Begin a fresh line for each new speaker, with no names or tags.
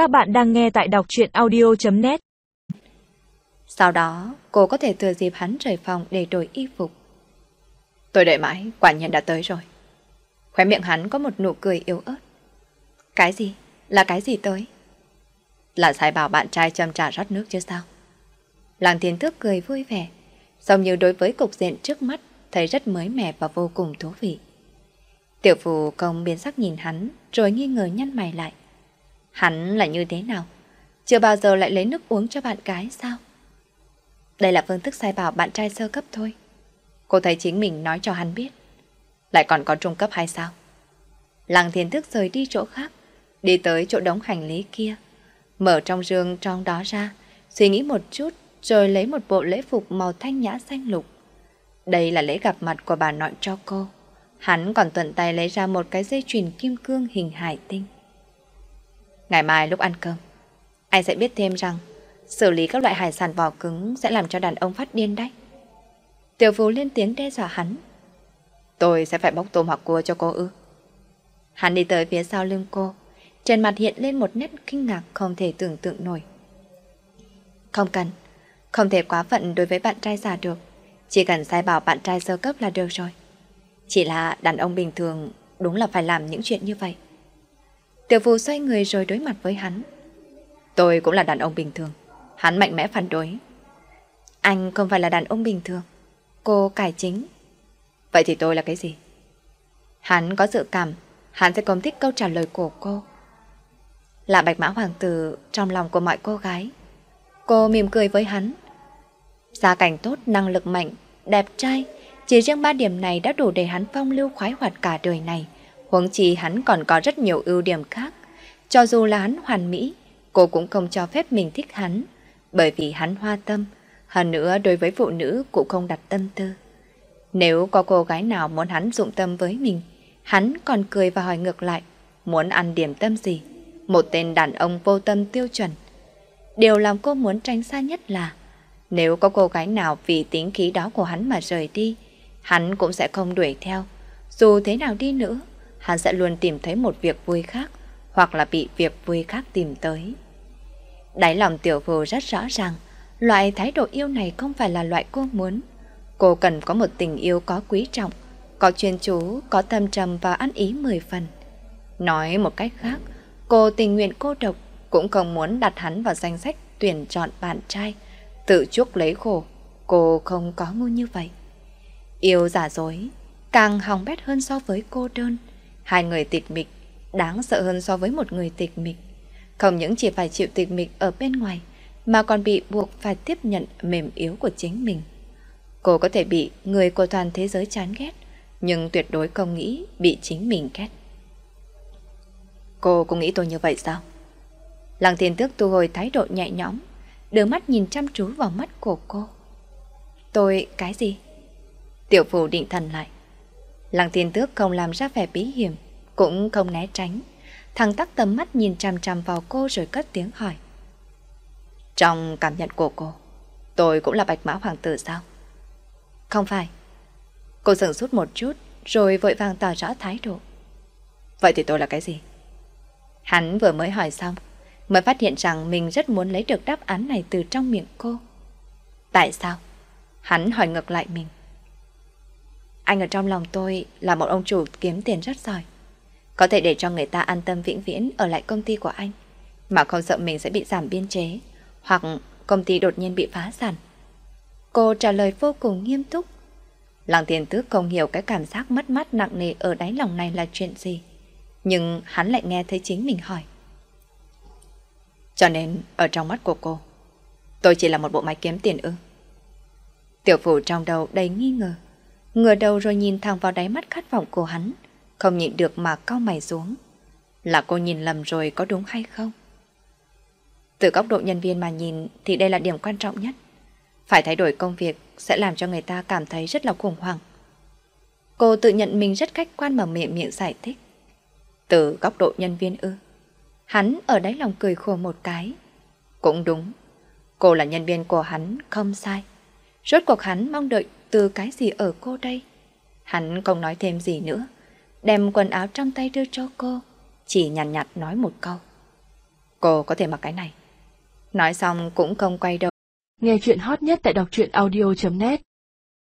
Các bạn đang nghe tại đọc chuyện audio.net
Sau đó, cô có thể thừa dịp hắn rời phòng để đổi y phục. Tôi đợi mãi, quả nhiên đã tới rồi. Khóe miệng hắn có một nụ cười yếu ớt. Cái gì? Là cái gì tới? Là sai bảo bạn trai châm trà rót nước chứ sao? Làng thiên thức cười vui vẻ, giống như đối với cục diện trước mắt thấy rất mới mẻ và vô cùng thú vị. Tiểu phù công biến sắc nhìn hắn, rồi nghi ngờ nhăn mày lại. Hắn là như thế nào? Chưa bao giờ lại lấy nước uống cho bạn gái sao? Đây là phương thức sai bảo bạn trai sơ cấp thôi. Cô thấy chính mình nói cho hắn biết. Lại còn có trung cấp hay sao? Lăng thiên thức rời đi chỗ khác, đi tới chỗ đống hành lý kia. Mở trong giường trong đó ra, suy nghĩ một chút rồi lấy một bộ lễ phục màu thanh nhã xanh lục. Đây là lễ gặp mặt của bà nội cho cô. Hắn còn tuần tay lấy ra một cái dây chuyền kim cương hình hải tinh. Ngày mai lúc ăn cơm, anh sẽ biết thêm rằng xử lý các loại hải sản vỏ cứng sẽ làm cho đàn ông phát điên đấy. Tiểu Phú lên tiếng đe dọa hắn. Tôi sẽ phải bóc tôm hoặc cua cho cô ư. Hắn đi tới phía sau lưng cô, trên mặt hiện lên một nét kinh ngạc không thể tưởng tượng nổi. Không cần, không thể quá phận đối với bạn trai già được. Chỉ cần sai bảo bạn trai sơ cấp là được rồi. Chỉ là đàn ông bình thường đúng là phải làm những chuyện như vậy. Tiểu phù xoay người rồi đối mặt với hắn. Tôi cũng là đàn ông bình thường. Hắn mạnh mẽ phản đối. Anh không phải là đàn ông bình thường. Cô cải chính. Vậy thì tôi là cái gì? Hắn có dự cảm, hắn sẽ không thích câu trả lời của cô. Là bạch mã hoàng tử trong lòng của mọi cô gái. Cô mỉm cười với hắn. Gia cảnh tốt, năng lực mạnh, đẹp trai. Chỉ riêng ba điểm này đã đủ để hắn phong lưu khoái hoạt cả đời này. Huống chi hắn còn có rất nhiều ưu điểm khác. Cho dù là hắn hoàn mỹ, cô cũng không cho phép mình thích hắn. Bởi vì hắn hoa tâm, hơn nữa đối với phụ nữ cũng không đặt tâm tư. Nếu có cô gái nào muốn hắn dụng tâm với mình, hắn còn cười và hỏi ngược lại, muốn ăn điểm tâm gì? Một tên đàn ông vô tâm tiêu chuẩn. Điều làm cô muốn tránh xa nhất là, nếu có cô gái nào vì tính khí đó của hắn mà rời đi, hắn cũng sẽ không đuổi theo. Dù thế nào đi nữa, hắn sẽ luôn tìm thấy một việc vui khác, hoặc là bị việc vui khác tìm tới. Đáy lòng tiểu vô rất rõ ràng, loại thái độ yêu này không phải là loại cô muốn. Cô cần có một tình yêu có quý trọng, có chuyên chú, có tâm trầm và ăn ý mười phần. Nói một cách khác, cô tình nguyện cô độc, cũng không muốn đặt hắn vào danh sách tuyển chọn bạn trai, tự chuốc lấy khổ. Cô không có ngu như vậy. Yêu giả dối, càng hỏng bét hơn so với cô đơn. Hai người tịch mịch, đáng sợ hơn so với một người tịch mịch. Không những chỉ phải chịu tịch mịch ở bên ngoài, mà còn bị buộc phải tiếp nhận mềm yếu của chính mình. Cô có thể bị người của toàn thế giới chán ghét, nhưng tuyệt đối không nghĩ bị chính mình ghét. Cô cũng nghĩ tôi như vậy sao? Lăng thiên tước thu hồi thái độ nhẹ nhõm, đưa mắt nhìn chăm chú vào mắt của cô. Tôi cái gì? Tiểu phủ định thần lại. Lăng thiên tước không làm ra vẻ bí hiểm, cũng không né tránh. Thằng tắc tầm mắt nhìn chằm chằm vào cô rồi cất tiếng hỏi. Trong cảm nhận của cô, tôi cũng là bạch mã hoàng tử sao? Không phải. Cô sửng sốt một chút, rồi vội vàng tỏ rõ thái độ. Vậy thì tôi là cái gì? Hắn vừa mới hỏi xong, mới phát hiện rằng mình rất muốn lấy được đáp án này từ trong miệng cô. Tại sao? Hắn hỏi ngược lại mình. Anh ở trong lòng tôi là một ông chủ kiếm tiền rất giỏi. Có thể để cho người ta an tâm vĩnh viễn ở lại công ty của anh, mà không sợ mình sẽ bị giảm biên chế, hoặc công ty đột nhiên bị phá sản. Cô trả lời vô cùng nghiêm túc. Lăng tiền tước không hiểu cái cảm giác mất mát nặng nề ở đáy lòng này là chuyện gì. Nhưng hắn lại nghe thấy chính mình hỏi. Cho nên, ở trong mắt của cô, tôi chỉ là một bộ máy kiếm tiền ư. Tiểu phủ trong đầu đầy nghi ngờ. Ngửa đầu rồi nhìn thẳng vào đáy mắt khát vọng của hắn, không nhịn được mà cau mày xuống. Là cô nhìn lầm rồi có đúng hay không? Từ góc độ nhân viên mà nhìn thì đây là điểm quan trọng nhất. Phải thay đổi công việc sẽ làm cho người ta cảm thấy rất là khủng hoảng. Cô tự nhận mình rất khách quan mà miệng miệng giải thích. Từ góc độ nhân viên ư. Hắn ở đáy lòng cười khổ một cái. Cũng đúng. Cô là nhân viên của hắn không sai. Rốt cuộc hắn mong đợi từ cái gì ở cô đây? Hắn không nói thêm gì nữa. Đem quần áo trong tay đưa cho cô. Chỉ nhàn nhạt, nhạt nói một câu. Cô có thể mặc cái này. Nói xong cũng không quay đầu.
Nghe chuyện hot nhất tại đọc truyện audio.net